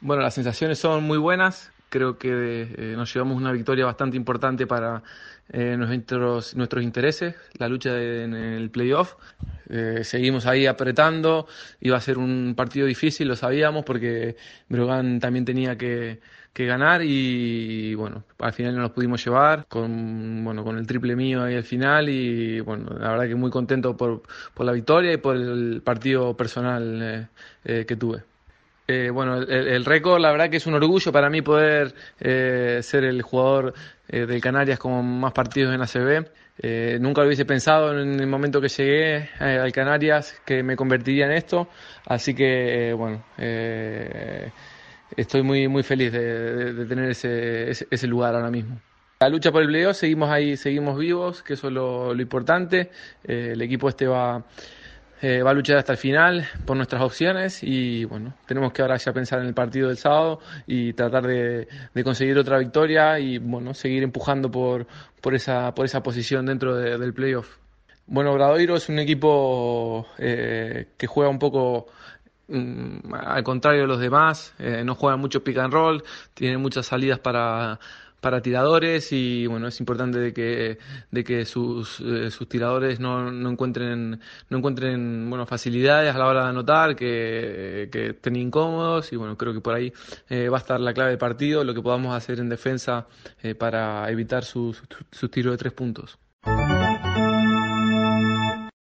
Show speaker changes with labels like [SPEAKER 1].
[SPEAKER 1] Bueno, las sensaciones son muy buenas. Creo que eh, nos llevamos una victoria bastante importante para eh, nuestros, intereses, la lucha en el playoff. Eh, seguimos ahí apretando, iba a ser un partido difícil, lo sabíamos, porque Brogan también tenía que, ganar y, bueno, al final no nos pudimos llevar con, bueno, con el triple mío ahí al final y bueno, la verdad que muy contento por, por la victoria y por el partido personal que tuve. Eh, bueno, el, récord, la verdad que es un orgullo para mí poder eh, ser el jugador eh, del Canarias con más partidos en ACB. nunca lo hubiese pensado en el momento que llegué al Canarias que me convertiría en esto, así que bueno, estoy muy, muy feliz de, tener ese, ese, lugar ahora mismo. La lucha por el playoff, seguimos ahí, seguimos vivos, que eso es lo importante. el equipo este va eh, va a luchar hasta el final por nuestras opciones y bueno, tenemos que ahora ya pensar en el partido del sábado y tratar de, conseguir otra victoria y bueno, seguir empujando por, por, esa, por esa posición dentro del playoff. Bueno, Bradoiro es un equipo eh, que juega un poco mm, al contrario de los demás, eh, no juega mucho pick and roll, tiene muchas salidas para para tiradores y bueno es importante de que de que sus, eh, sus tiradores no, no, encuentren no encuentren bueno facilidades a la hora de anotar que, que estén incómodos y bueno creo que por ahí eh, va a estar la clave del partido lo que podamos hacer en defensa eh, para evitar sus, sus tiros de tres puntos